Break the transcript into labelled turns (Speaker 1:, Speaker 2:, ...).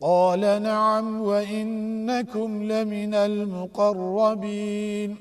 Speaker 1: قال نعم وإنكم لمن المقربين